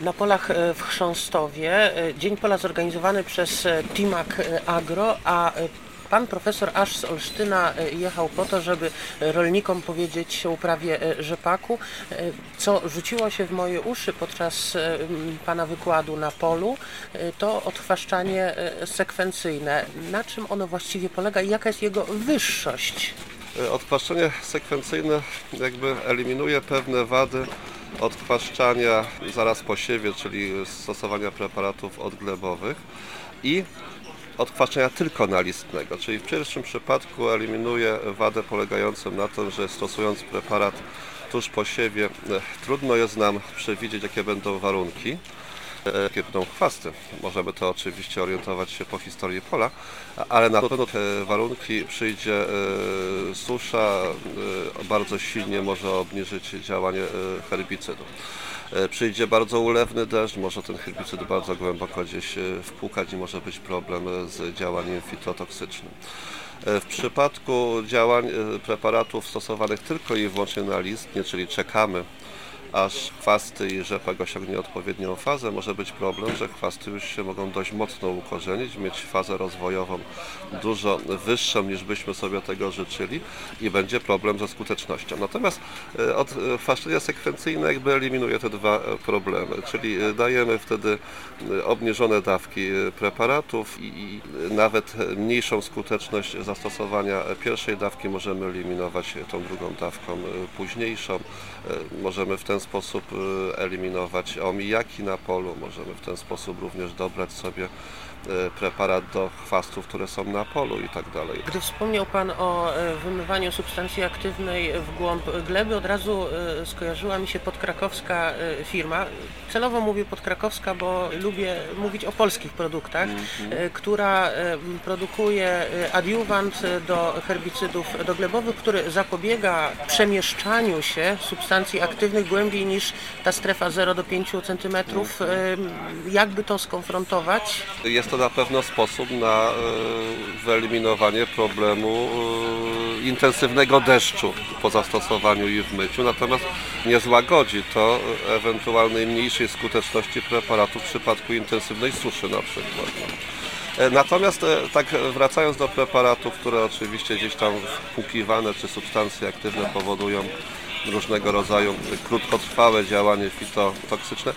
Na polach e, w Chrząstowie e, Dzień Pola zorganizowany przez e, Timak Agro, a pan profesor aż z Olsztyna jechał po to, żeby rolnikom powiedzieć o uprawie rzepaku, co rzuciło się w moje uszy podczas pana wykładu na polu, to odchwaszczanie sekwencyjne. Na czym ono właściwie polega i jaka jest jego wyższość? Odchwaszczenie sekwencyjne jakby eliminuje pewne wady odchwaszczania zaraz po siewie, czyli stosowania preparatów odglebowych i odchwaszczenia tylko nalistnego, czyli w pierwszym przypadku eliminuje wadę polegającą na tym, że stosując preparat tuż po siewie e, trudno jest nam przewidzieć jakie będą warunki, będą chwasty. Możemy to oczywiście orientować się po historii pola, ale na pewno te warunki przyjdzie e, susza, e, bardzo silnie może obniżyć działanie e, herbicydów. E, Przyjdzie bardzo ulewny deszcz, może ten herbicyd bardzo głęboko gdzieś wpłukać i może być problem z działaniem fitotoksycznym. W przypadku działań preparatów stosowanych tylko i wyłącznie na listnie, czyli czekamy aż chwasty i rzepak osiągnie odpowiednią fazę, może być problem, że chwasty już się mogą dość mocno ukorzenić, mieć fazę rozwojową dużo wyższą niż byśmy sobie tego życzyli i będzie problem ze skutecznością. Natomiast e, od e, chwaszczenia sekwencyjne jakby eliminuje te dwa e, problemy, czyli dajemy wtedy obniżone dawki preparatów i nawet mniejszą skuteczność zastosowania pierwszej dawki możemy eliminować tą drugą dawką późniejszą. Możemy w ten sposób e, eliminować omijaki na polu, możemy w ten sposób również dobrać sobie preparat do chwastów, które są na polu i tak dalej. Gdy wspomniał Pan o e, wymywaniu substancji aktywnej w głąb gleby, od razu e, skojarzyła mi się podkrakowska e, firma. Celowo mówię podkrakowska, bo lubię mówić o polskich produktach, e, która produkuje adiuwant do herbicydów doglebowych, który zapobiega przemieszczaniu się substancji aktywnych głębiej niż ta strefa 0 do 5 cm. Jakby to skonfrontować? Jest to na pewno sposób na e, wyeliminowanie problemu e, intensywnego deszczu po zastosowaniu i w myciu, natomiast nie złagodzi to ewentualnej mniejszej skuteczności preparatu w przypadku intensywnej suszy na przykład. E, Natomiast tak wracając do preparatów, które oczywiście gdzieś tam wpłukiwane czy substancje aktywne powodują różnego rodzaju krótkotrwałe działanie fitotoksyczne,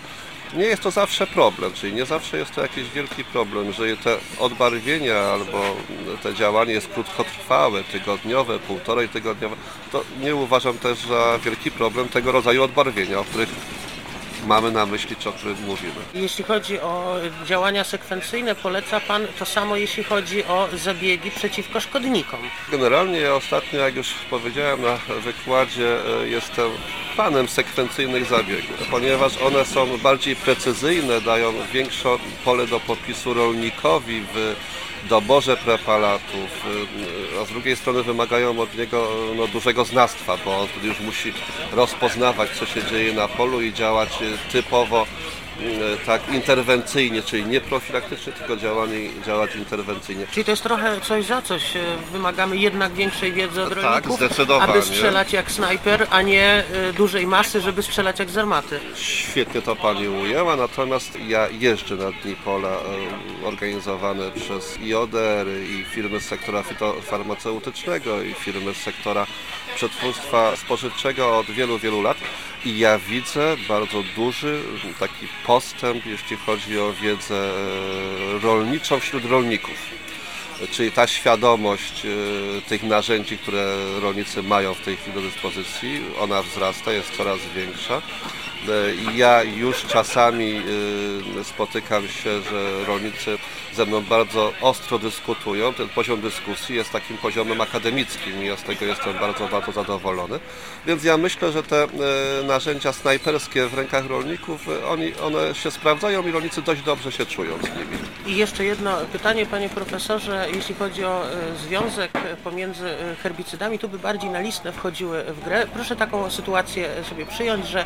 nie jest to zawsze problem, czyli nie zawsze jest to jakiś wielki problem, że te odbarwienia albo te działanie jest krótkotrwałe, tygodniowe, półtorej tygodniowe, to nie uważam też za wielki problem tego rodzaju odbarwienia, o których mamy na myśli, czy o których mówimy. Jeśli chodzi o działania sekwencyjne, poleca Pan to samo, jeśli chodzi o zabiegi przeciwko szkodnikom. Generalnie ja ostatnio, jak już powiedziałem na wykładzie, e, jestem fanem sekwencyjnych zabiegów, ponieważ one są bardziej precyzyjne, dają większe pole do popisu rolnikowi w doborze preparatów, e, a z drugiej strony wymagają od niego no, dużego znawstwa, bo on już musi rozpoznawać, co się dzieje na polu i działać e, typowo tak interwencyjnie, czyli nie profilaktycznie, tylko działanie, działać interwencyjnie. Czyli to jest trochę coś za coś. E, Wymagamy jednak większej wiedzy od Tak, rolników, zdecydowanie. aby strzelać jak snajper, a nie e, dużej masy, żeby strzelać jak z armaty. Świetnie to Pani ujęła, natomiast ja jeżdżę na dni pola e, organizowane przez IODR i firmy z sektora fitofarmaceutycznego i firmy z sektora przetwórstwa spożywczego od wielu, wielu lat i ja widzę bardzo duży taki postęp, jeśli chodzi o wiedzę e, rolniczą wśród rolników. Czyli ta świadomość e, tych narzędzi, które rolnicy mają w tej chwili do dyspozycji, ona wzrasta, jest coraz większa. E, Ja już czasami spotykam się, że rolnicy ze mną bardzo ostro dyskutują. Ten poziom dyskusji jest takim poziomem akademickim i ja z tego jestem bardzo, bardzo zadowolony. Więc ja myślę, że te e, narzędzia snajperskie w rękach rolników, e, oni, one się sprawdzają i rolnicy dość dobrze się czują z nimi. I jeszcze jedno pytanie, panie profesorze, jeśli chodzi o e, związek pomiędzy herbicydami, tu by bardziej na listne wchodziły w grę. Proszę taką sytuację sobie przyjąć, że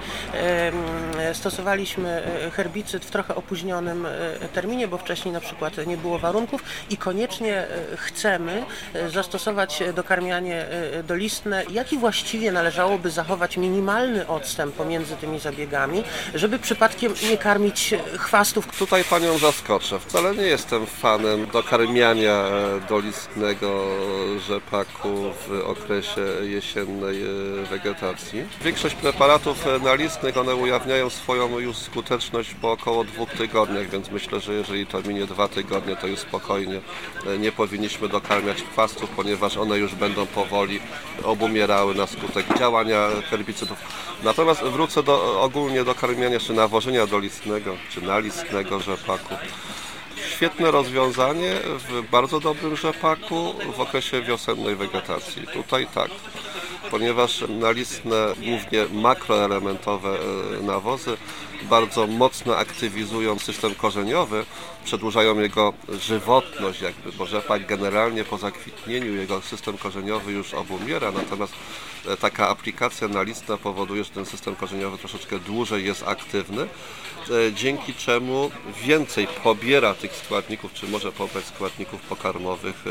stosowaliśmy herbicyd w trochę opóźnionym terminie, bo wcześniej na przykład nie było warunków i koniecznie e, chcemy e, zastosować dokarmianie e, dolistne, jaki właściwie należałoby zachować minimalny odstęp pomiędzy tymi zabiegami, żeby przypadkiem nie karmić chwastów. Tutaj Panią zaskoczę. Wcale nie jestem fanem dokarmiania dolistnego rzepaku w okresie jesiennej wegetacji. Większość preparatów nalistnych, one ujawniają swoją już skuteczność po około dwóch tygodniach, więc myślę, że jeżeli to minie dwa tygodnie, to już spokojnie e, nie powinniśmy dokarmiać chwastów, ponieważ one już będą powoli obumierały na skutek działania herbicydów. Natomiast wrócę do, ogólnie do karmienia czy nawożenia dolistnego, czy nalistnego rzepaku. Świetne rozwiązanie w bardzo dobrym rzepaku w okresie wiosennej wegetacji. Tutaj tak, ponieważ nalistne, głównie makroelementowe e, nawozy bardzo mocno aktywizują system korzeniowy, przedłużają jego żywotność jakby, bo rzepak generalnie po zakwitnieniu jego system korzeniowy już obumiera, natomiast e, taka aplikacja nalistna powoduje, że ten system korzeniowy troszeczkę dłużej jest aktywny, e, dzięki czemu więcej pobiera tych składników, czy może pobrać składników pokarmowych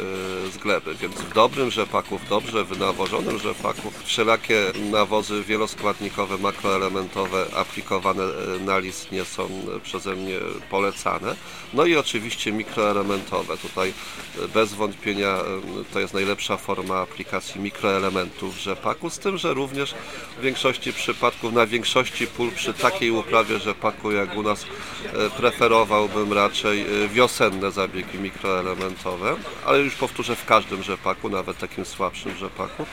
z gleby. Więc w dobrym rzepaku, w dobrze wynawożonym rzepaku wszelakie nawozy wieloskładnikowe, makroelementowe aplikowane e, nalistnie są przeze mnie polecane. No i oczywiście mikroelementowe. Tutaj e, bez wątpienia e, to jest najlepsza forma aplikacji mikroelementów w rzepaku, z tym, że również w większości przypadków, na większości pól przy takiej uprawie rzepaku jak u nas e, preferowałbym raczej e, wiosenne zabiegi mikroelementowe, ale już powtórzę w każdym rzepaku, nawet takim słabszym rzepaku, e,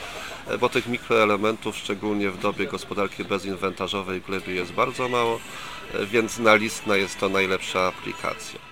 bo tych mikroelementów, szczególnie w dobie gospodarki bezinwentarzowej w glebie jest bardzo mało, e, więc nalistna jest to najlepsza aplikacja.